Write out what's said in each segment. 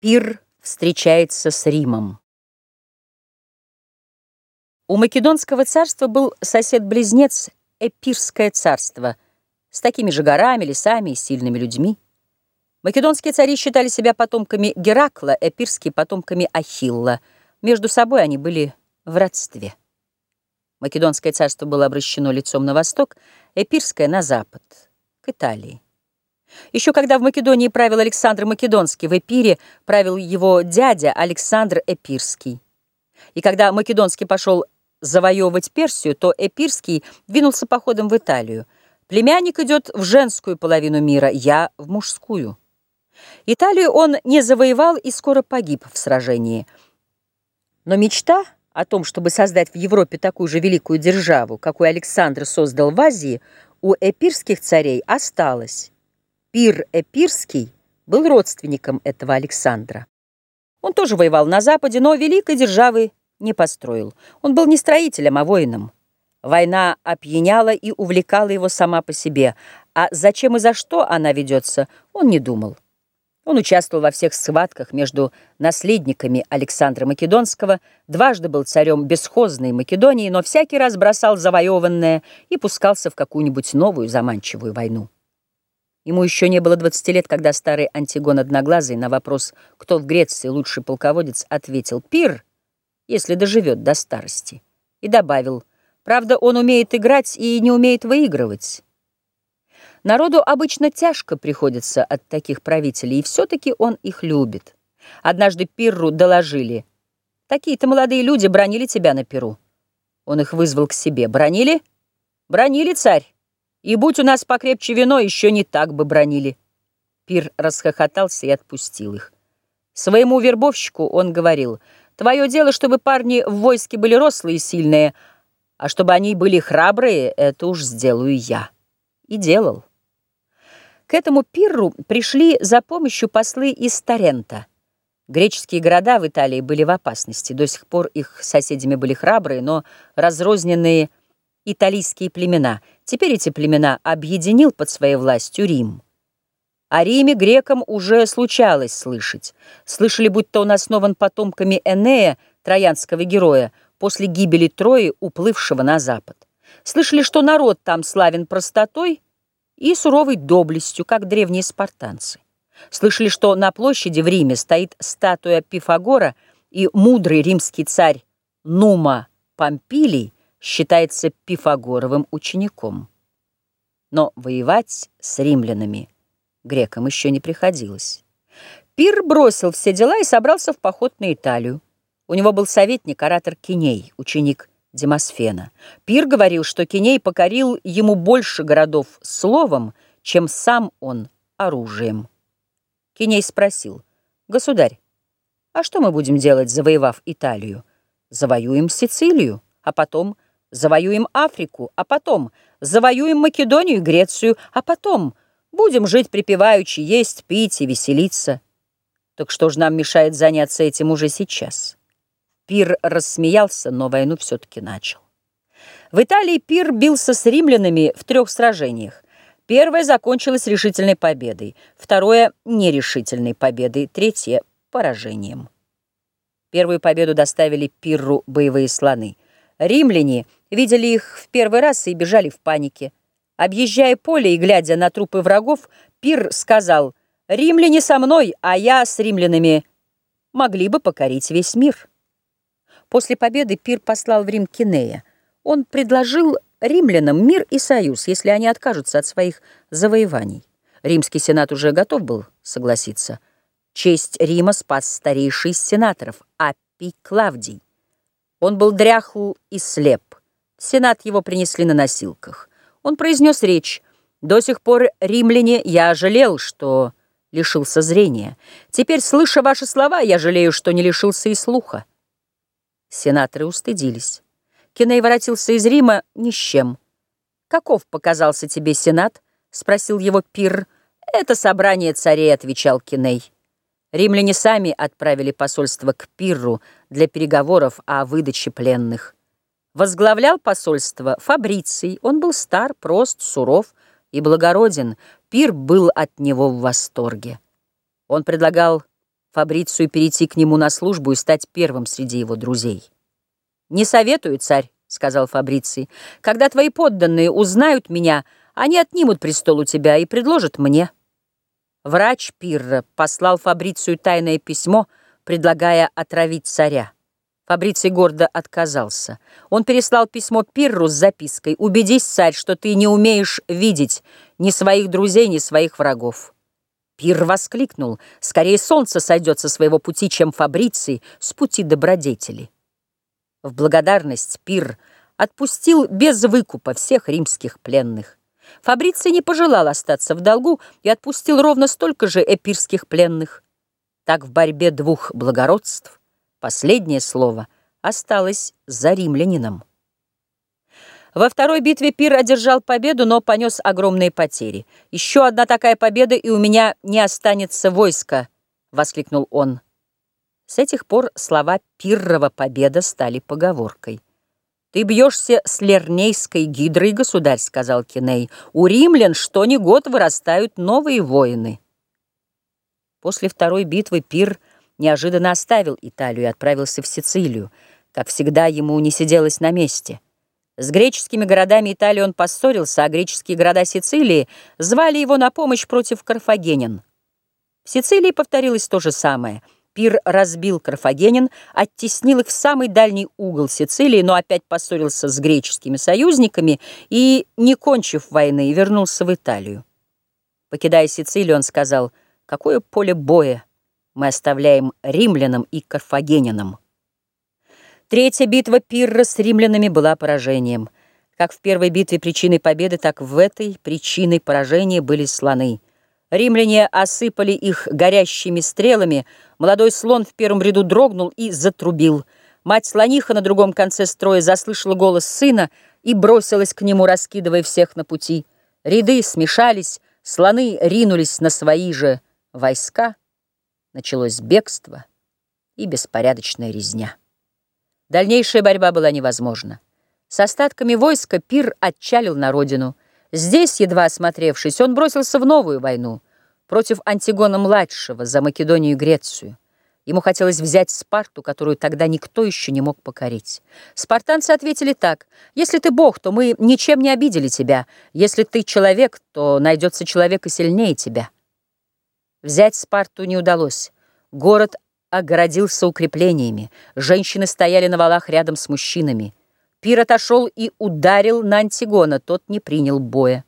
Пир встречается с Римом. У Македонского царства был сосед-близнец Эпирское царство с такими же горами, лесами и сильными людьми. Македонские цари считали себя потомками Геракла, эпирские — потомками Ахилла. Между собой они были в родстве. Македонское царство было обращено лицом на восток, Эпирское — на запад, к Италии. Еще когда в Македонии правил Александр Македонский, в Эпире правил его дядя Александр Эпирский. И когда Македонский пошел завоевывать Персию, то Эпирский двинулся походом в Италию. Племянник идет в женскую половину мира, я в мужскую. Италию он не завоевал и скоро погиб в сражении. Но мечта о том, чтобы создать в Европе такую же великую державу, какую Александр создал в Азии, у эпирских царей осталась. Пир Эпирский был родственником этого Александра. Он тоже воевал на Западе, но великой державы не построил. Он был не строителем, а воином. Война опьяняла и увлекала его сама по себе, а зачем и за что она ведется, он не думал. Он участвовал во всех схватках между наследниками Александра Македонского, дважды был царем бесхозной Македонии, но всякий раз бросал завоеванное и пускался в какую-нибудь новую заманчивую войну. Ему еще не было 20 лет, когда старый Антигон Одноглазый на вопрос, кто в Греции лучший полководец, ответил «Пир, если доживет до старости». И добавил «Правда, он умеет играть и не умеет выигрывать». Народу обычно тяжко приходится от таких правителей, и все-таки он их любит. Однажды Пирру доложили «Такие-то молодые люди бронили тебя на Перу». Он их вызвал к себе. «Бронили?» «Бронили, царь». И будь у нас покрепче вино, еще не так бы бронили. Пир расхохотался и отпустил их. Своему вербовщику он говорил, «Твое дело, чтобы парни в войске были рослые и сильные, а чтобы они были храбрые, это уж сделаю я». И делал. К этому пирру пришли за помощью послы из Тарента. Греческие города в Италии были в опасности. До сих пор их соседями были храбрые, но разрозненные италийские племена. Теперь эти племена объединил под своей властью Рим. О Риме грекам уже случалось слышать. Слышали, будто он основан потомками Энея, троянского героя, после гибели Трои, уплывшего на запад. Слышали, что народ там славен простотой и суровой доблестью, как древние спартанцы. Слышали, что на площади в Риме стоит статуя Пифагора, и мудрый римский царь Нума Помпилий считается Пифагоровым учеником. Но воевать с римлянами грекам еще не приходилось. Пир бросил все дела и собрался в поход на Италию. У него был советник, оратор Киней, ученик Демосфена. Пир говорил, что Киней покорил ему больше городов словом, чем сам он оружием. Киней спросил, «Государь, а что мы будем делать, завоевав Италию? Завоюем Сицилию, а потом – Завоюем Африку, а потом завоюем Македонию и Грецию, а потом будем жить припеваючи, есть, пить и веселиться. Так что же нам мешает заняться этим уже сейчас? Пир рассмеялся, но войну все-таки начал. В Италии Пир бился с римлянами в трех сражениях. Первое закончилось решительной победой, второе — нерешительной победой, третье — поражением. Первую победу доставили Пирру боевые слоны. Римляне — Видели их в первый раз и бежали в панике. Объезжая поле и глядя на трупы врагов, Пир сказал, «Римляне со мной, а я с римлянами могли бы покорить весь мир». После победы Пир послал в Рим Кинея. Он предложил римлянам мир и союз, если они откажутся от своих завоеваний. Римский сенат уже готов был согласиться. Честь Рима спас старейший из сенаторов, Аппий Клавдий. Он был дряхл и слеп. Сенат его принесли на носилках. Он произнес речь. «До сих пор, римляне, я жалел, что лишился зрения. Теперь, слыша ваши слова, я жалею, что не лишился и слуха». Сенаторы устыдились. Киней воротился из Рима ни с чем. «Каков показался тебе Сенат?» — спросил его Пир. «Это собрание царей», — отвечал Киней. Римляне сами отправили посольство к Пирру для переговоров о выдаче пленных. Возглавлял посольство Фабриций. Он был стар, прост, суров и благороден. Пир был от него в восторге. Он предлагал Фабрицию перейти к нему на службу и стать первым среди его друзей. «Не советую, царь», — сказал Фабриций, — «когда твои подданные узнают меня, они отнимут престол у тебя и предложат мне». Врач Пирра послал Фабрицию тайное письмо, предлагая отравить царя. Фабриций гордо отказался. Он переслал письмо Пирру с запиской «Убедись, царь, что ты не умеешь видеть ни своих друзей, ни своих врагов». Пир воскликнул «Скорее солнце сойдет со своего пути, чем Фабриций с пути добродетели». В благодарность Пир отпустил без выкупа всех римских пленных. Фабриций не пожелал остаться в долгу и отпустил ровно столько же эпирских пленных. Так в борьбе двух благородств Последнее слово осталось за римлянином. Во второй битве Пир одержал победу, но понес огромные потери. «Еще одна такая победа, и у меня не останется войска!» — воскликнул он. С этих пор слова «Пиррова победа» стали поговоркой. «Ты бьешься с лернейской гидрой, государь», — сказал Киней. «У римлян что ни год вырастают новые воины». После второй битвы Пир неожиданно оставил Италию и отправился в Сицилию. Как всегда, ему не сиделось на месте. С греческими городами Италии он поссорился, а греческие города Сицилии звали его на помощь против карфагенян. В Сицилии повторилось то же самое. Пир разбил карфагенян, оттеснил их в самый дальний угол Сицилии, но опять поссорился с греческими союзниками и, не кончив войны, вернулся в Италию. Покидая Сицилию, он сказал, «Какое поле боя! Мы оставляем римлянам и карфагенянам. Третья битва Пирра с римлянами была поражением. Как в первой битве причиной победы, так в этой причиной поражения были слоны. Римляне осыпали их горящими стрелами, молодой слон в первом ряду дрогнул и затрубил. Мать-слониха на другом конце строя заслышала голос сына и бросилась к нему, раскидывая всех на пути. Ряды смешались, слоны ринулись на свои же войска — Началось бегство и беспорядочная резня. Дальнейшая борьба была невозможна. С остатками войска Пир отчалил на родину. Здесь, едва осмотревшись, он бросился в новую войну против Антигона-младшего за Македонию и Грецию. Ему хотелось взять Спарту, которую тогда никто еще не мог покорить. Спартанцы ответили так. «Если ты бог, то мы ничем не обидели тебя. Если ты человек, то найдется человек и сильнее тебя». Взять Спарту не удалось. Город огородился укреплениями. Женщины стояли на валах рядом с мужчинами. Пир отошел и ударил на Антигона, тот не принял боя.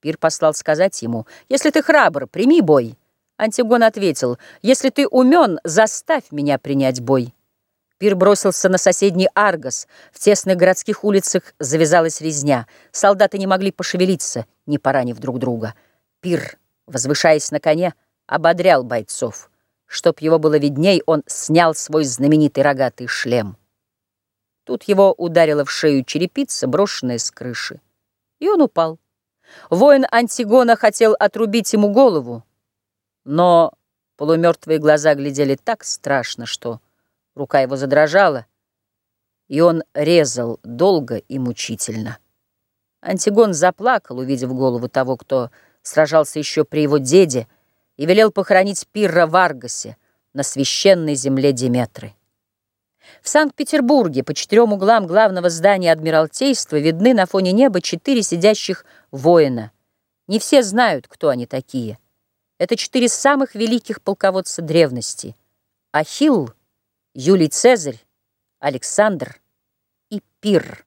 Пир послал сказать ему, «Если ты храбр, прими бой». Антигон ответил, «Если ты умен, заставь меня принять бой». Пир бросился на соседний Аргос. В тесных городских улицах завязалась резня. Солдаты не могли пошевелиться, не поранив друг друга. Пир возвышаясь на коне, ободрял бойцов. Чтоб его было видней, он снял свой знаменитый рогатый шлем. Тут его ударила в шею черепица, брошенная с крыши. И он упал. Воин Антигона хотел отрубить ему голову, но полумертвые глаза глядели так страшно, что рука его задрожала, и он резал долго и мучительно. Антигон заплакал, увидев голову того, кто сражался еще при его деде и велел похоронить Пирра в Аргасе на священной земле Деметры. В Санкт-Петербурге по четырем углам главного здания Адмиралтейства видны на фоне неба четыре сидящих воина. Не все знают, кто они такие. Это четыре самых великих полководца древности. Ахилл, Юлий Цезарь, Александр и Пир.